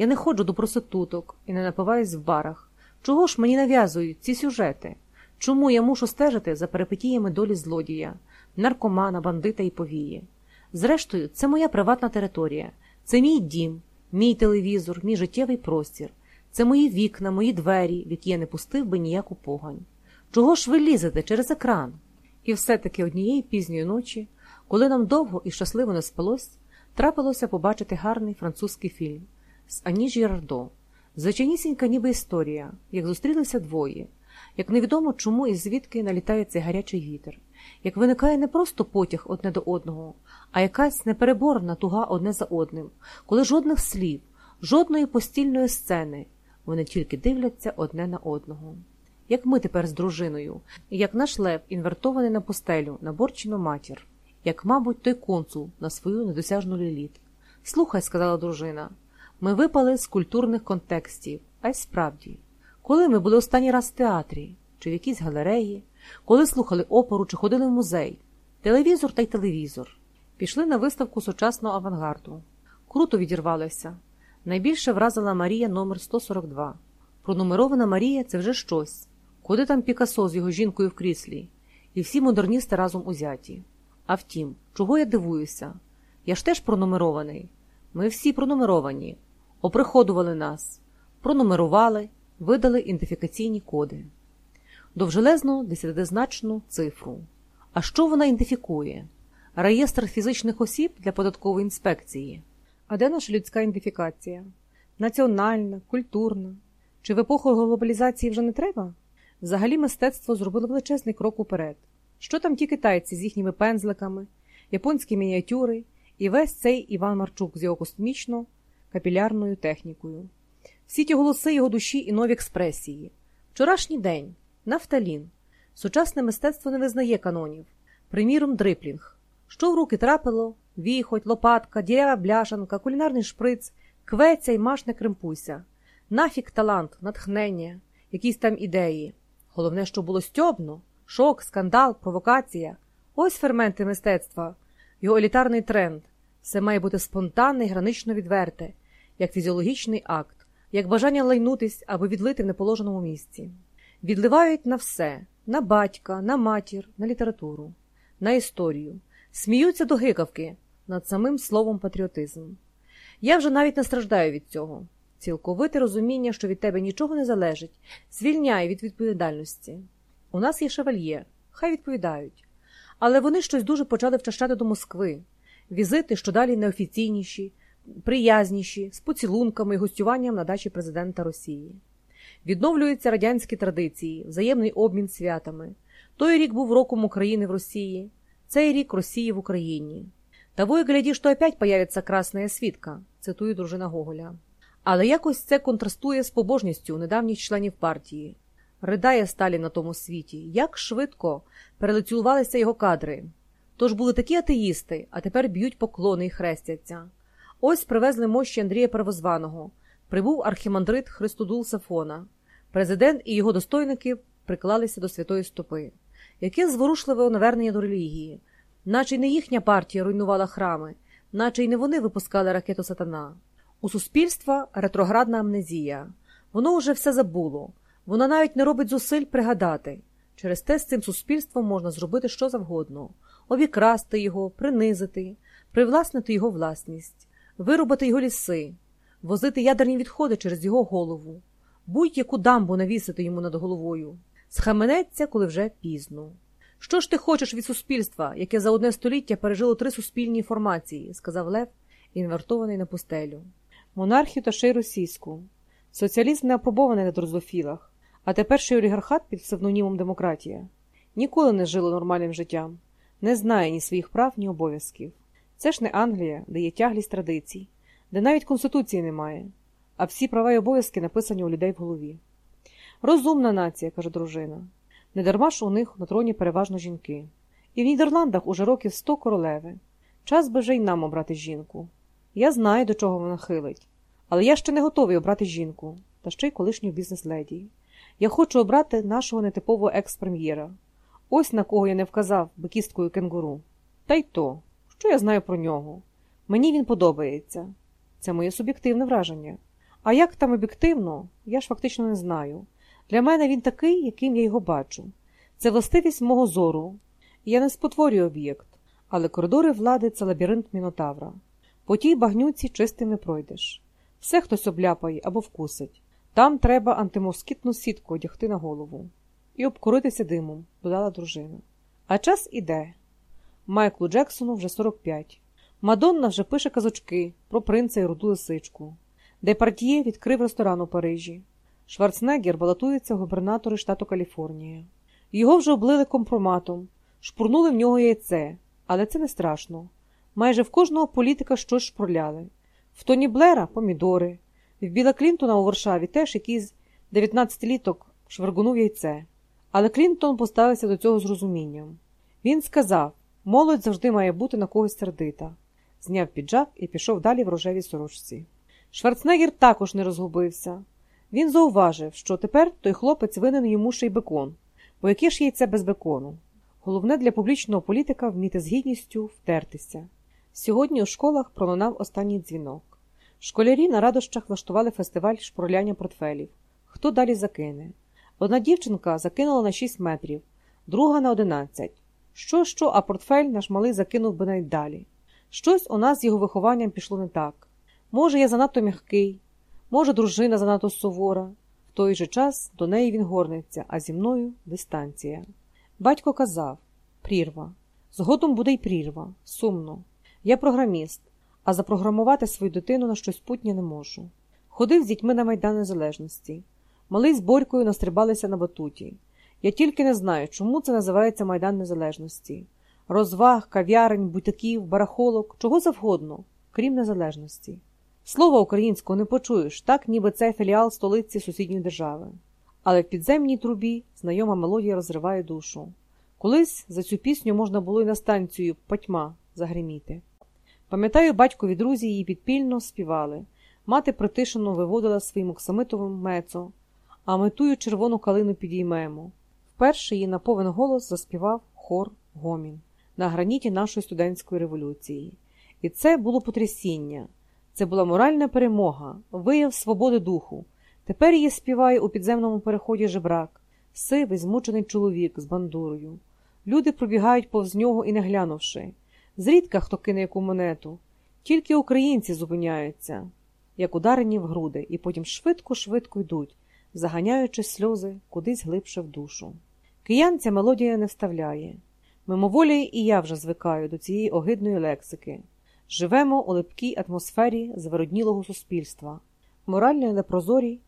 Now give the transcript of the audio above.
Я не ходжу до проституток і не напиваюсь в барах. Чого ж мені нав'язують ці сюжети? Чому я мушу стежити за перипетіями долі злодія, наркомана, бандита і повії? Зрештою, це моя приватна територія, це мій дім, мій телевізор, мій життєвий простір, це мої вікна, мої двері, в які я не пустив би ніяку погань. Чого ж ви лізете через екран? І все-таки однієї пізньої ночі, коли нам довго і щасливо не спалось, трапилося побачити гарний французький фільм з Ані Жірардо. Звичайнісінька ніби історія, як зустрілися двоє, як невідомо чому і звідки налітає цей гарячий вітер, як виникає не просто потяг одне до одного, а якась непереборна туга одне за одним, коли жодних слів, жодної постільної сцени, вони тільки дивляться одне на одного. Як ми тепер з дружиною, як наш лев інвертований на постелю, на борчину матір, як, мабуть, той консул на свою недосяжну ліліт. Слухай, сказала дружина, ми випали з культурних контекстів, а й справді. Коли ми були останній раз в театрі, чи в якійсь галереї, коли слухали оперу, чи ходили в музей, телевізор та й телевізор, пішли на виставку сучасного авангарду. Круто відірвалося. Найбільше вразила Марія номер 142 Пронумерована Марія це вже щось. Куди там Пікасо з його жінкою в кріслі, і всі модерністи разом узяті. А втім, чого я дивуюся? Я ж теж пронумерований. Ми всі пронумеровані, оприходували нас, пронумерували, видали ідентифікаційні коди. Довжелезну десятизначну цифру. А що вона ідентифікує? Реєстр фізичних осіб для податкової інспекції. А де наша людська ідентифікація? Національна, культурна. Чи в епоху глобалізації вже не треба? Взагалі мистецтво зробило величезний крок уперед. Що там ті китайці з їхніми пензликами, японські мініатюри і весь цей Іван Марчук з його космічно капілярною технікою. Всі ті голоси його душі і нові експресії. Вчорашній день, нафталін. Сучасне мистецтво не визнає канонів, приміром, дриплінг. Що в руки трапило, віхоть, лопатка, дірява бляшанка, кулінарний шприц, квеця й машне кремпуся. Нафік талант, натхнення, якісь там ідеї. Головне, що було стьобно, шок, скандал, провокація. Ось ферменти мистецтва, його елітарний тренд. Все має бути спонтанне і гранично відверте, як фізіологічний акт, як бажання лайнутись або відлити в неположеному місці. Відливають на все на батька, на матір, на літературу, на історію, сміються до гикавки над самим словом патріотизм. Я вже навіть не страждаю від цього. Цілковите розуміння, що від тебе нічого не залежить, звільняє від відповідальності. У нас є шевальє, хай відповідають. Але вони щось дуже почали вчащати до Москви. Візити, що далі неофіційніші, приязніші, з поцілунками і гостюванням на дачі президента Росії. Відновлюються радянські традиції, взаємний обмін святами. Той рік був роком України в Росії, цей рік Росії в Україні. Того й гляді, що опять появиться красна свідка, цитує дружина Гоголя. Але якось це контрастує з побожністю недавніх членів партії. Ридає Сталін на тому світі, як швидко перелицювалися його кадри. Тож були такі атеїсти, а тепер б'ють поклони і хрестяться. Ось привезли мощі Андрія Первозваного, прибув архімандрит Христодул Сафона. Президент і його достойники приклалися до святої стопи. Яке зворушливе навернення до релігії, наче й не їхня партія руйнувала храми, наче й не вони випускали ракету сатана. У суспільства ретроградна амнезія. Воно уже все забуло, воно навіть не робить зусиль пригадати. Через те з цим суспільством можна зробити що завгодно обікрасти його, принизити, привласнити його власність, вирубати його ліси, возити ядерні відходи через його голову, будь-яку дамбу навісити йому над головою, схаменеться, коли вже пізно. Що ж ти хочеш від суспільства, яке за одне століття пережило три суспільні формації, сказав Лев, інвертований на пустелю. Монархію та ще й російську. Соціалізм не апробований на дрозофілах, а тепер ще й олігархат під псевдонімом демократія. Ніколи не жило нормальним життям, не знає ні своїх прав, ні обов'язків. Це ж не Англія, де є тяглість традицій, де навіть конституції немає, а всі права й обов'язки написані у людей в голові. Розумна нація, каже дружина. Недарма ж у них на троні переважно жінки. І в Нідерландах уже років сто королеви. Час би вже й нам обрати жінку. Я знаю, до чого вона хилить, але я ще не готовий обрати жінку, та ще й колишню бізнес-леді. Я хочу обрати нашого нетипового екс-прем'єра. Ось на кого я не вказав би кісткою кенгуру. Та й то, що я знаю про нього? Мені він подобається. Це моє суб'єктивне враження. А як там об'єктивно, я ж фактично не знаю. Для мене він такий, яким я його бачу. Це властивість мого зору. Я не спотворюю об'єкт, але коридори влади це лабіринт мінотавра. По тій багнюці чистим не пройдеш. Все хтось обляпає або вкусить. Там треба антимоскітну сітку одягти на голову і обкуритися димом, додала дружина. А час іде. Майклу Джексону вже 45. Мадонна вже пише казочки про принца і руду лисичку. Департіє відкрив ресторан у Парижі. Шварценеггер балотується в губернатори штату Каліфорнія. Його вже облили компроматом, шпурнули в нього яйце, але це не страшно. Майже в кожного політика щось шпурляли. В Тоні Блера помідори, в Біла Клінтона у Варшаві теж якийсь 19-літок швергунув яйце. Але Клінтон поставився до цього з розумінням. Він сказав: молодь завжди має бути на когось сердита. Зняв піджак і пішов далі в рожевій сорочці. Шварценеггер також не розгубився. Він зауважив, що тепер той хлопець винен йому ще й бекон, бо яке ж яйце без бекону? Головне для публічного політика вміти з гідністю втертися. Сьогодні у школах пролунав останній дзвінок. Школярі на радощах влаштували фестиваль шпурляння портфелів. Хто далі закине? Одна дівчинка закинула на 6 метрів, друга на 11. Що, що, а портфель наш малий закинув би навіть далі. Щось у нас з його вихованням пішло не так. Може, я занадто м'який, може, дружина занадто сувора. В той же час до неї він горниться, а зі мною дистанція. Батько казав прірва. Згодом буде й прірва, сумно. Я програміст, а запрограмувати свою дитину на щось путнє не можу. Ходив з дітьми на Майдан Незалежності. Малий з Борькою настрибалися на батуті. Я тільки не знаю, чому це називається Майдан Незалежності. Розваг, кав'ярень, бутиків, барахолок, чого завгодно, крім незалежності. Слова українського не почуєш, так ніби це філіал столиці сусідньої держави. Але в підземній трубі знайома мелодія розриває душу. Колись за цю пісню можна було й на станцію Патьма загриміти. Пам'ятаю, батькові друзі її підпільно співали. Мати притишено виводила своїм оксамитовим мецо, а ми тую червону калину підіймемо. Вперше її на повен голос заспівав хор гомін на граніті нашої студентської революції. І це було потрясіння. Це була моральна перемога, вияв свободи духу. Тепер її співає у підземному переході жебрак, сивий, змучений чоловік з бандурою. Люди пробігають повз нього і не глянувши. Зрідка хто кине яку монету, тільки українці зупиняються, як ударені в груди, і потім швидко-швидко йдуть, заганяючи сльози кудись глибше в душу. Киян ця мелодія не вставляє. Мимоволі і я вже звикаю до цієї огидної лексики. Живемо у липкій атмосфері звироднілого суспільства, морально непрозорій,